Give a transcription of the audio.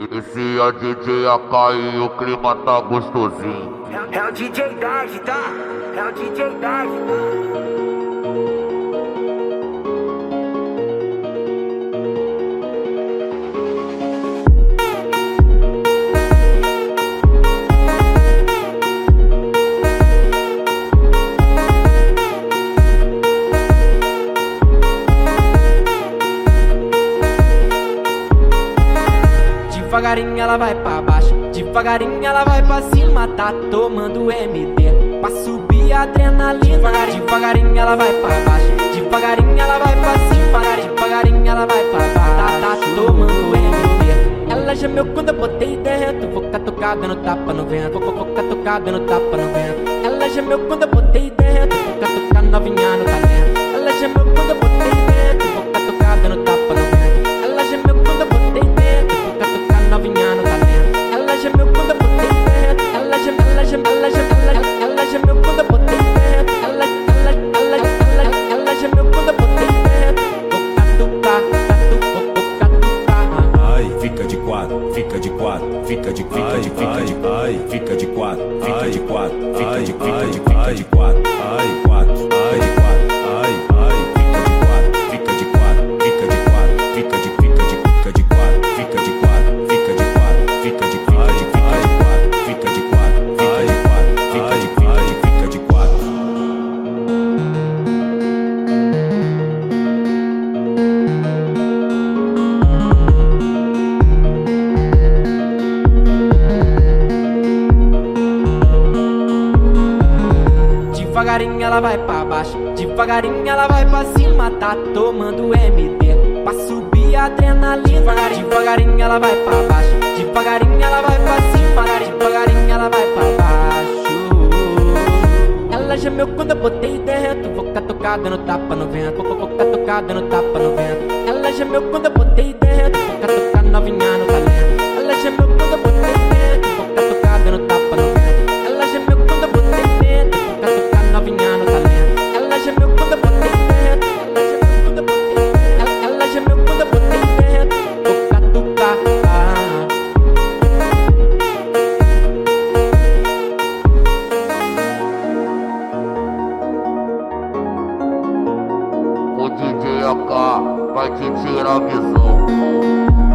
Esse é DJ AK e o clima tá gostosinho. É, é o DJ Daj, tá? É o DJ Daj, tá? Devagarinho ela vai pra baixo, devagarinho ela vai pra cima, tá tomando MD pra subir a adrenalina. Devagarinho, devagarinho ela vai pra baixo, devagarinho ela vai pra cima, devagarinho ela vai pra baixo, tá, tá tomando MD. Ela gemeu quando eu botei dentro, vou catucada no tapa no vento, vou, vou catucada no tapa no vento. Ela gemeu quando eu botei dentro, vou catucar novinha no talento. Ela gemeu quando eu botei fica de fica de fica de fica de quatro, fica de quatro, fica de fica de fica de quatro, Devagarinho ela vai pra baixo, devagarinho ela vai pra cima, tá tomando MD pra subir a adrenalina. Devagarinho, devagarinho ela vai pra baixo, devagarinho ela vai pra cima, devagarinho ela vai pra baixo. Ela gemeu quando eu botei dentro, vou catucada no tapa no vento, vou, catucada no tapa no vento. Ela gemeu quando eu botei vou vai te tirar a visão.